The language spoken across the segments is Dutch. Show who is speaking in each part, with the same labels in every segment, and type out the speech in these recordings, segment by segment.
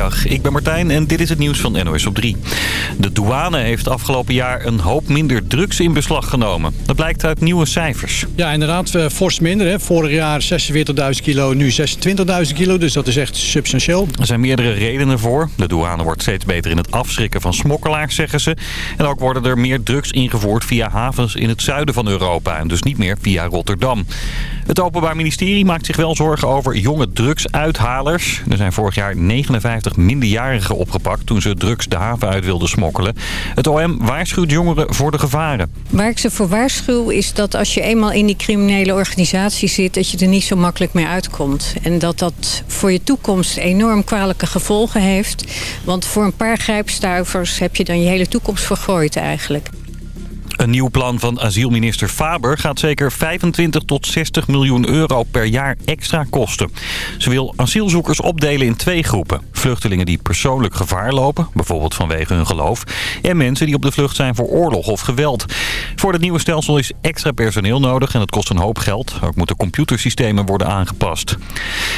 Speaker 1: Goedemiddag, ik ben Martijn en dit is het nieuws van NOS op 3. De douane heeft afgelopen jaar een hoop minder drugs in beslag genomen. Dat blijkt uit nieuwe cijfers.
Speaker 2: Ja, inderdaad, uh, fors minder. Hè. Vorig jaar 46.000 kilo, nu 26.000 kilo. Dus dat is echt substantieel.
Speaker 1: Er zijn meerdere redenen voor. De douane wordt steeds beter in het afschrikken van smokkelaars, zeggen ze. En ook worden er meer drugs ingevoerd via havens in het zuiden van Europa. En dus niet meer via Rotterdam. Het Openbaar Ministerie maakt zich wel zorgen over jonge drugsuithalers. Er zijn vorig jaar 59 minderjarigen opgepakt toen ze drugs de haven uit wilden smokkelen. Het OM waarschuwt jongeren voor de gevaren.
Speaker 3: Waar ik ze voor waarschuw is dat als je eenmaal in die criminele organisatie zit... dat je er niet zo makkelijk meer uitkomt. En dat dat voor je toekomst enorm kwalijke gevolgen heeft. Want voor een paar grijpstuivers heb je dan je hele toekomst vergooid eigenlijk.
Speaker 1: Een nieuw plan van asielminister Faber gaat zeker 25 tot 60 miljoen euro per jaar extra kosten. Ze wil asielzoekers opdelen in twee groepen. Vluchtelingen die persoonlijk gevaar lopen, bijvoorbeeld vanwege hun geloof. En mensen die op de vlucht zijn voor oorlog of geweld. Voor het nieuwe stelsel is extra personeel nodig en het kost een hoop geld. Ook moeten computersystemen worden aangepast.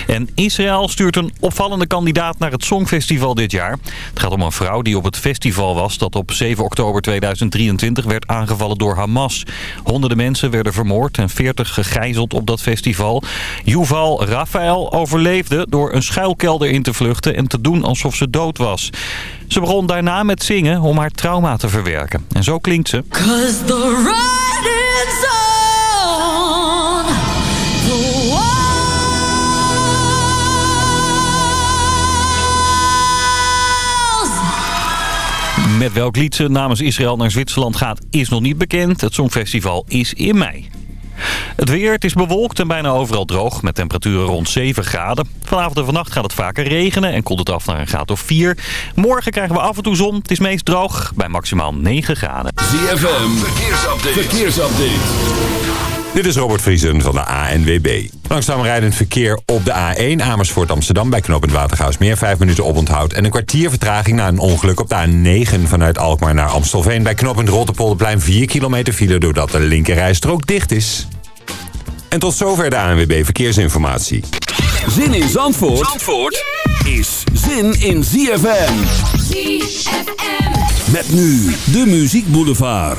Speaker 1: En Israël stuurt een opvallende kandidaat naar het Songfestival dit jaar. Het gaat om een vrouw die op het festival was dat op 7 oktober 2023 werd aangevallen aangevallen door Hamas. Honderden mensen werden vermoord en 40 gegijzeld op dat festival. Yuval Rafael overleefde door een schuilkelder in te vluchten en te doen alsof ze dood was. Ze begon daarna met zingen om haar trauma te verwerken. En zo klinkt ze. Met welk lied ze namens Israël naar Zwitserland gaat is nog niet bekend. Het Songfestival is in mei. Het weer, het is bewolkt en bijna overal droog met temperaturen rond 7 graden. Vanavond en vannacht gaat het vaker regenen en koelt het af naar een graad of 4. Morgen krijgen we af en toe zon. Het is meest droog bij maximaal 9 graden.
Speaker 4: ZFM, verkeersupdate. verkeersupdate.
Speaker 5: Dit is Robert Vriesen van de ANWB. Langzaam rijdend verkeer op de A1 Amersfoort Amsterdam bij knooppunt Watergaasmeer. Vijf minuten oponthoud en een kwartier vertraging na een ongeluk op de A9 vanuit Alkmaar naar Amstelveen. Bij knooppunt Rotterpolderplein 4 kilometer file doordat de linkerrijstrook dicht is. En tot zover de ANWB Verkeersinformatie.
Speaker 4: Zin in Zandvoort, Zandvoort is zin in ZFM. ZFM. Met nu de Muziek Boulevard.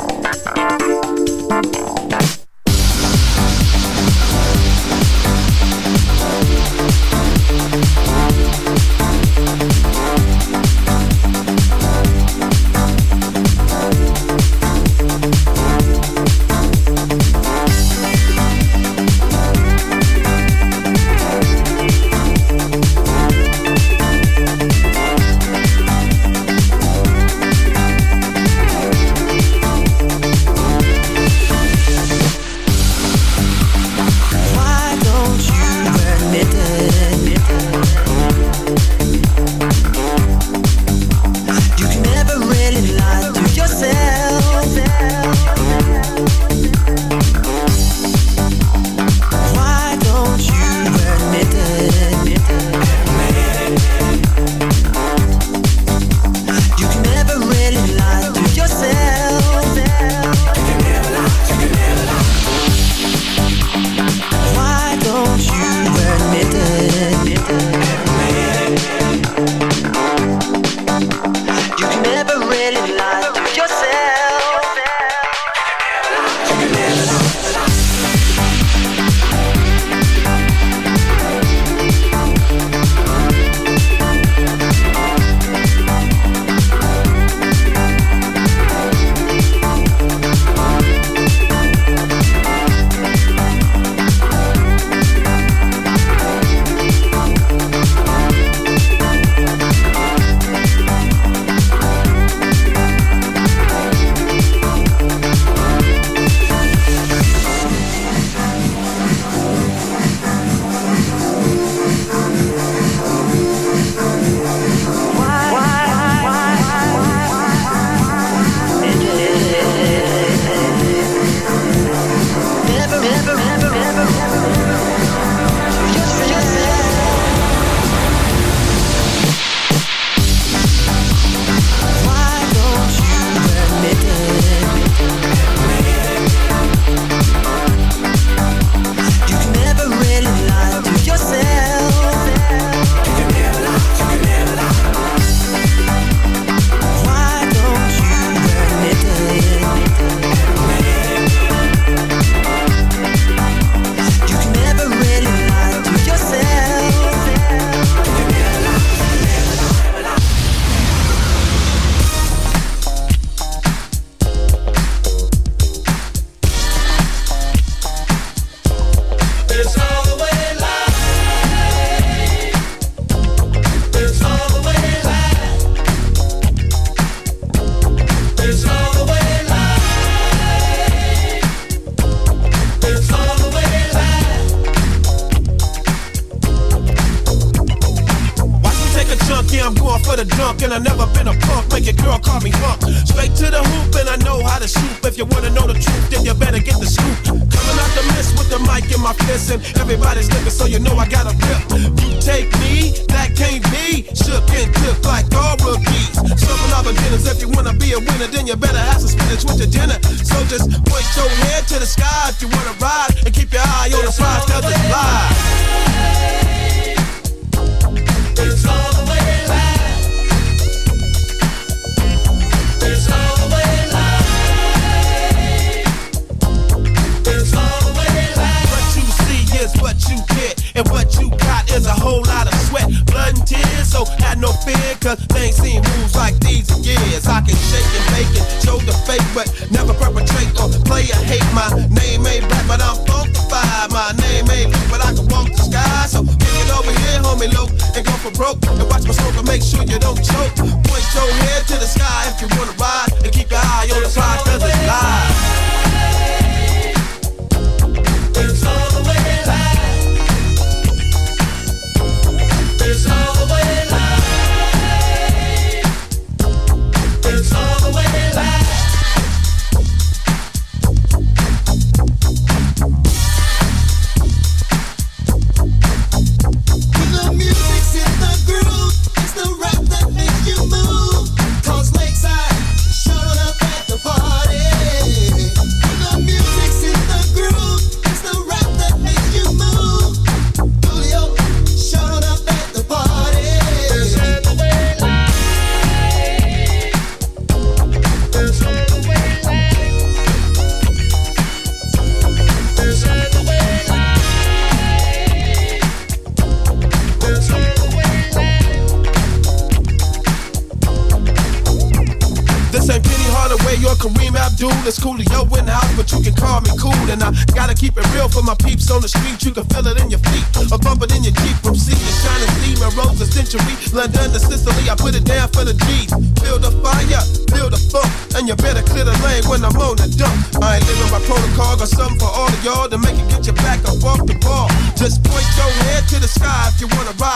Speaker 6: I put it down for the G's. Build a fire, build a funk, and you better clear the lane when I'm on the dump. I ain't living by protocol, got something for all of y'all to make it get your back up off the ball. Just point your head to the sky if you wanna ride.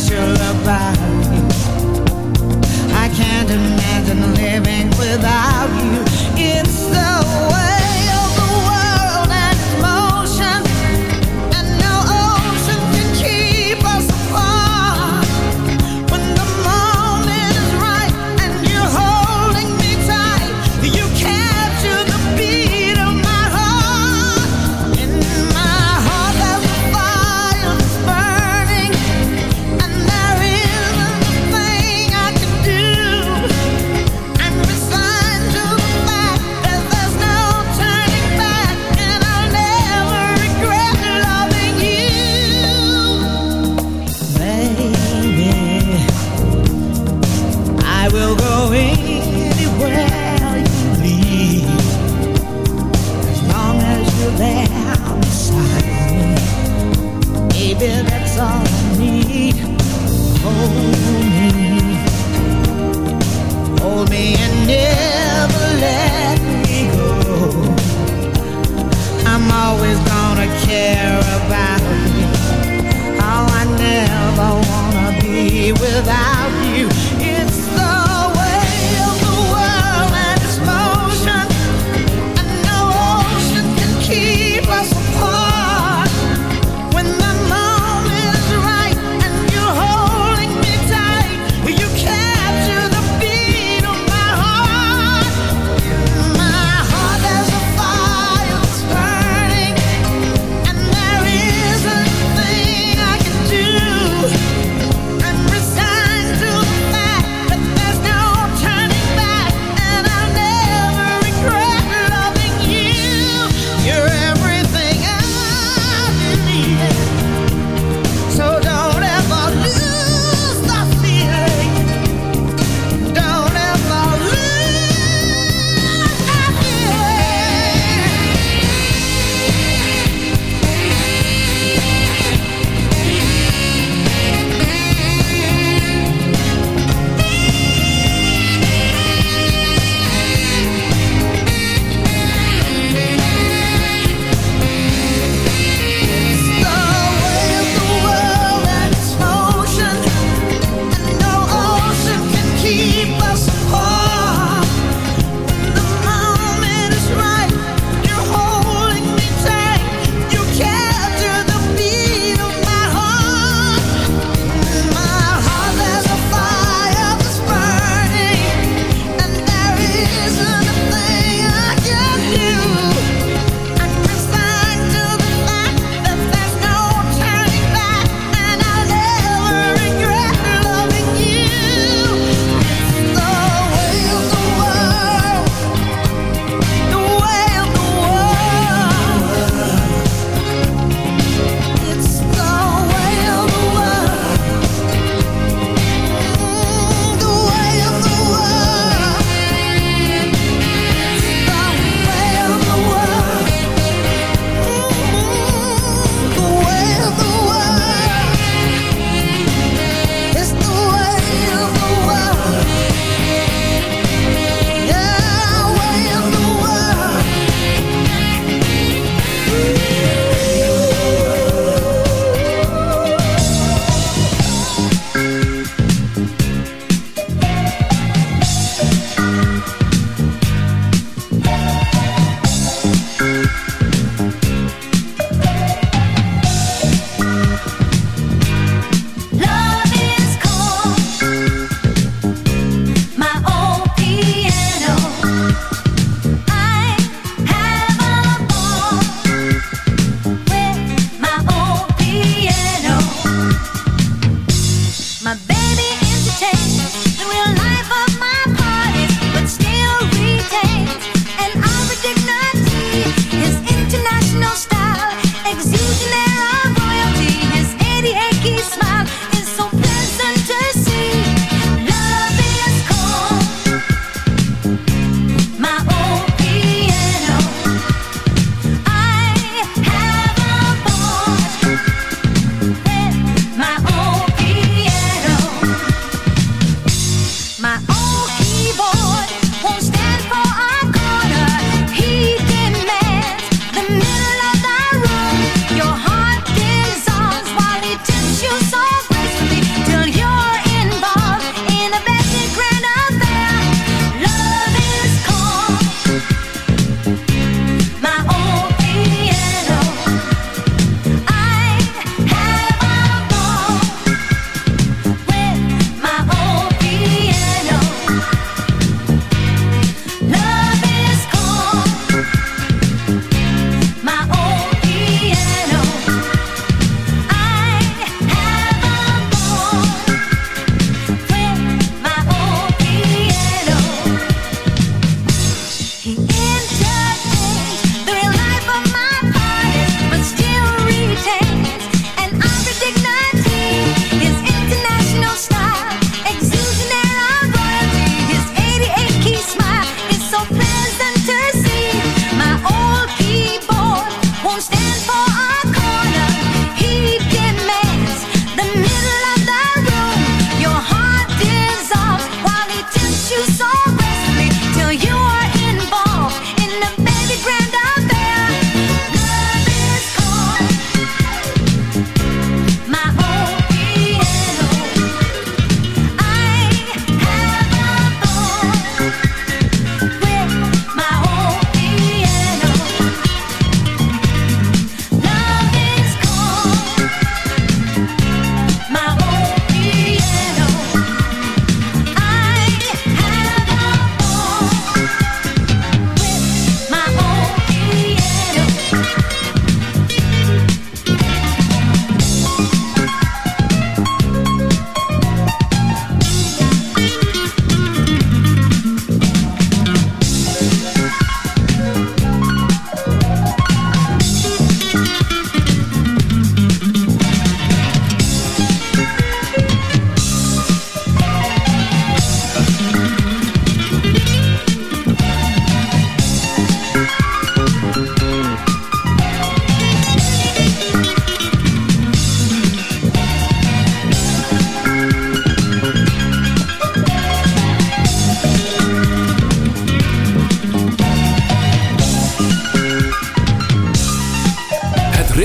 Speaker 7: special about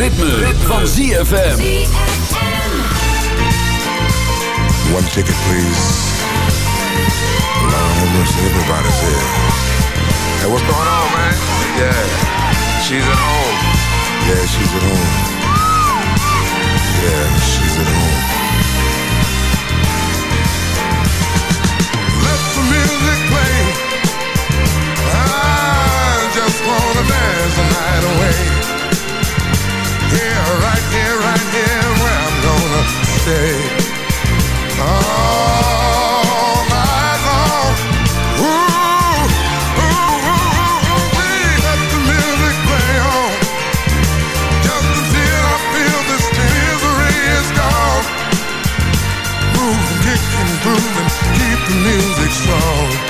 Speaker 4: ritme, van ZFM.
Speaker 8: One ticket, please. Lord have mercy, everybody's here. Hey, what's going on, man? Yeah, she's at home. Yeah, she's at home. Yeah, she's at home. Let the music play. I just wanna dance the night away. Here, right here, right here, where I'm gonna stay. All night long. Ooh, ooh, ooh, ooh, we let the music play on. Just until I feel this misery is gone. Keep the music strong.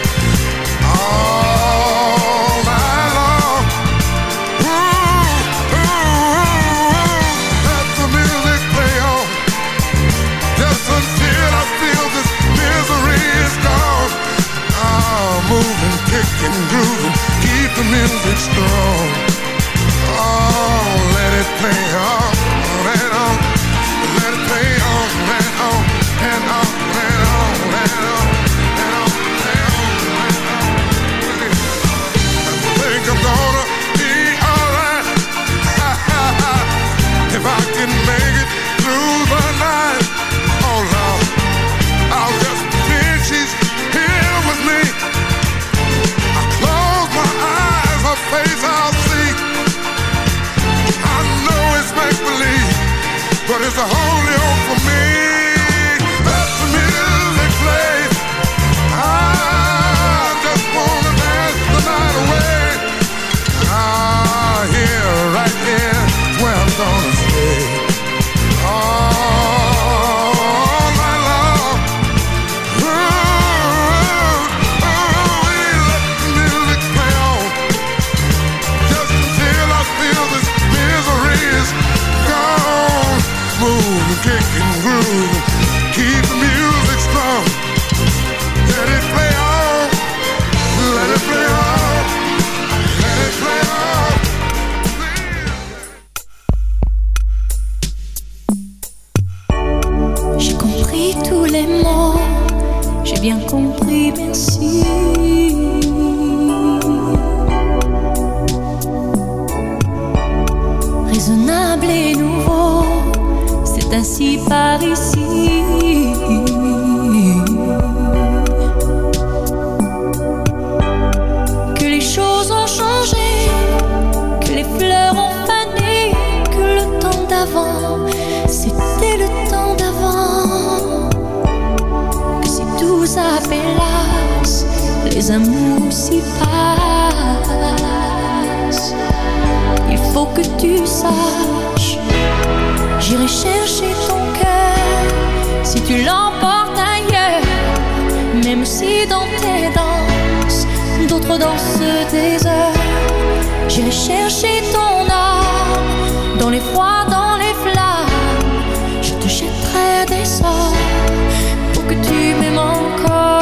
Speaker 9: les amours s'y passent. Il faut que tu saches, j'irai chercher ton cœur si tu l'emportes ailleurs. Même si dans tes danses, d'autres dansent des heures. J'irai chercher ton âme dans les froids, dans les flammes. Je te jetterai des sorts pour que tu m'aimes encore.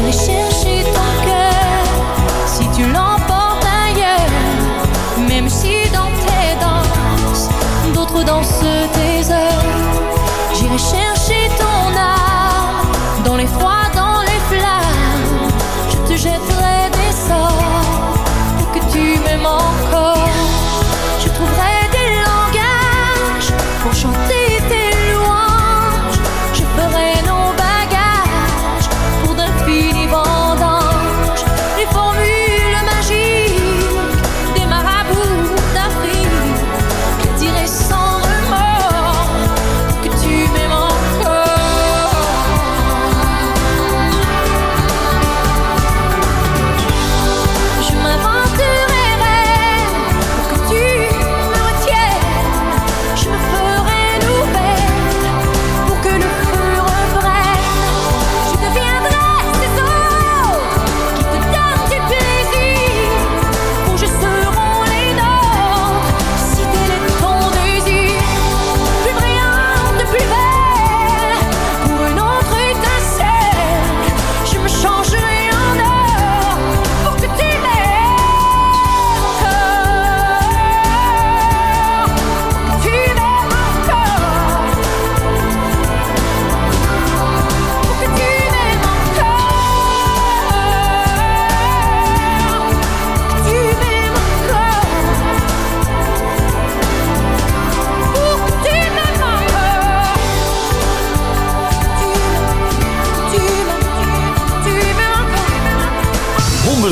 Speaker 9: J'irai chercher ton cœur si tu l'emportes ailleurs. Même si dans tes danses, d'autres dansent tes heures. J'irai chercher ton âme dans les froids, dans les flammes. Je te jette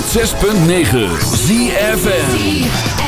Speaker 4: 106.9
Speaker 7: ZFN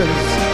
Speaker 7: Americans.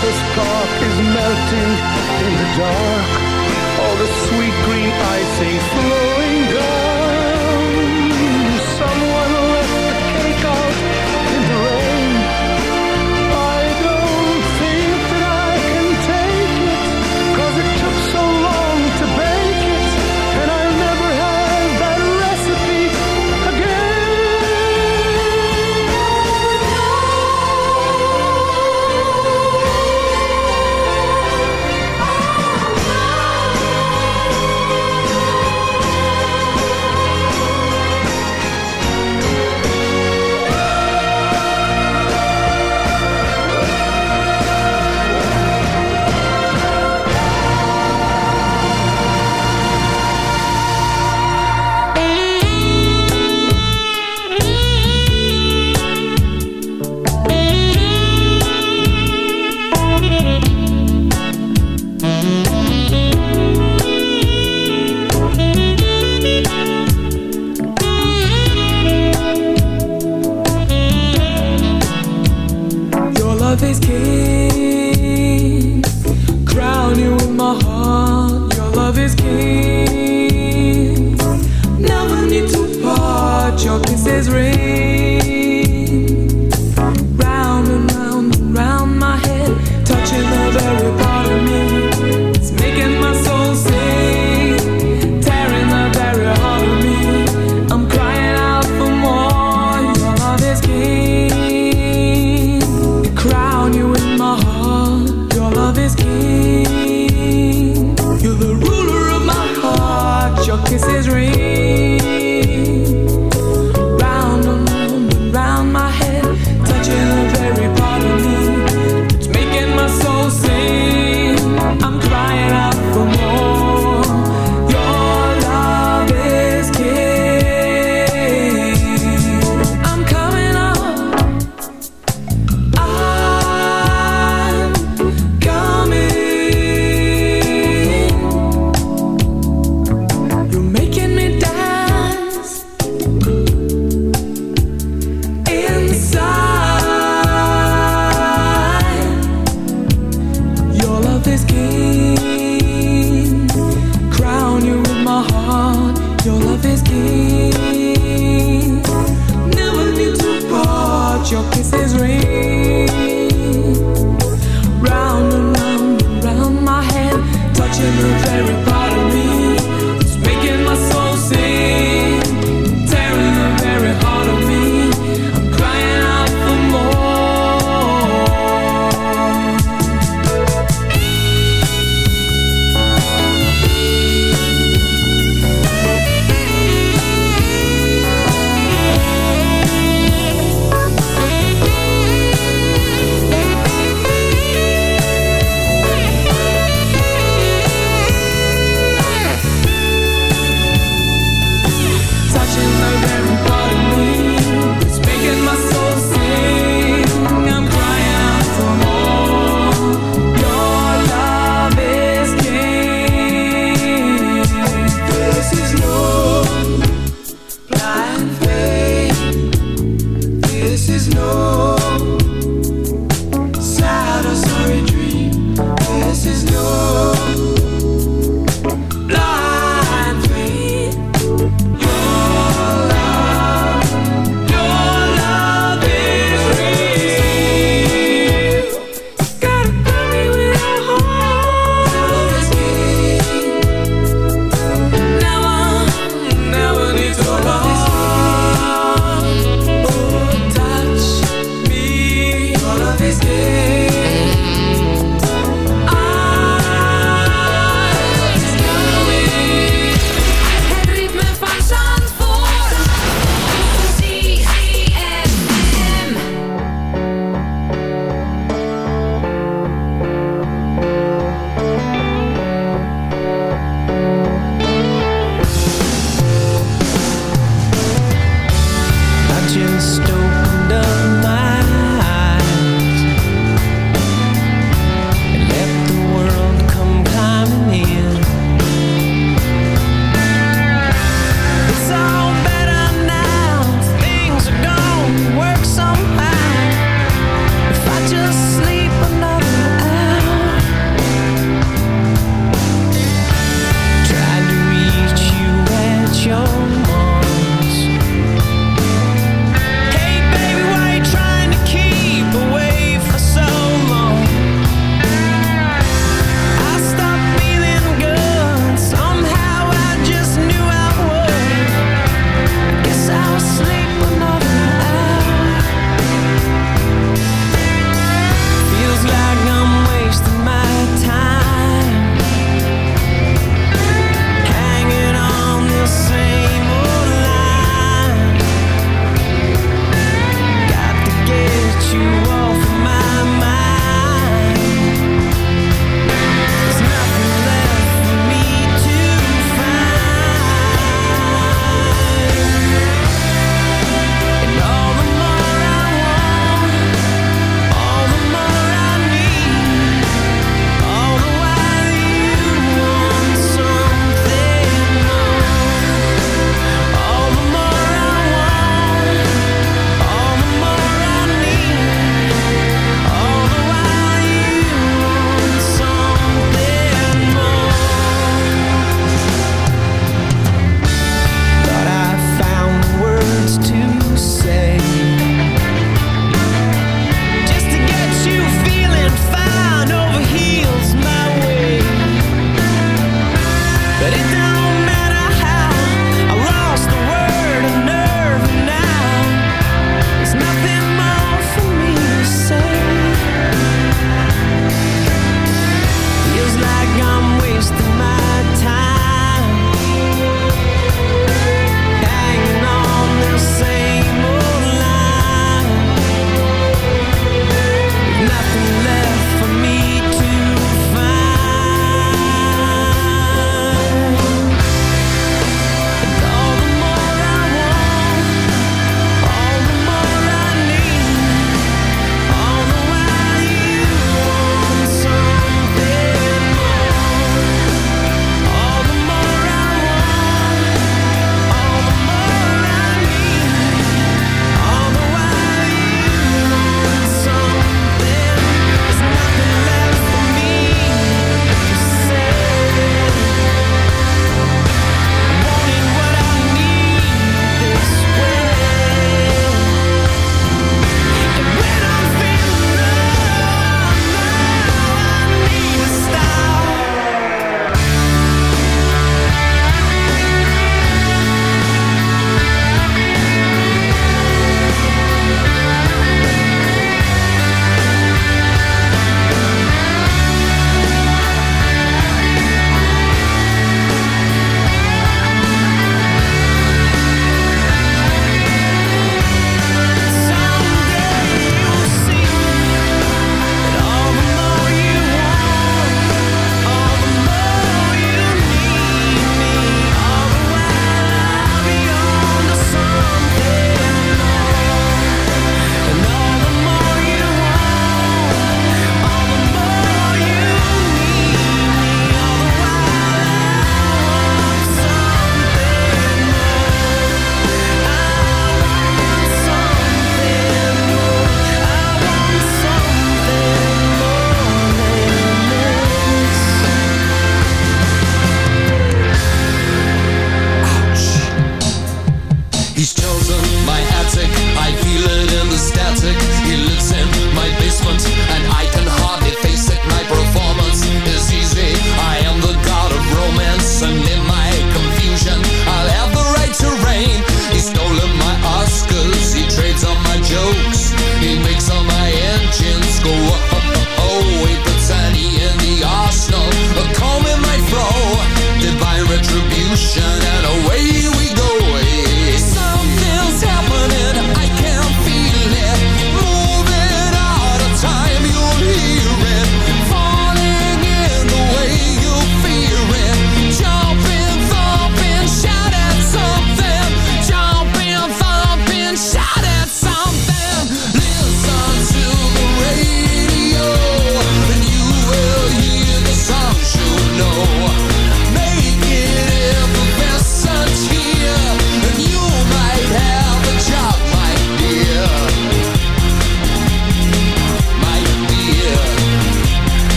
Speaker 7: this
Speaker 10: cork is melting in the dark. All the sweet green icing flowing down.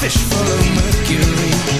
Speaker 11: Fish full of mercury.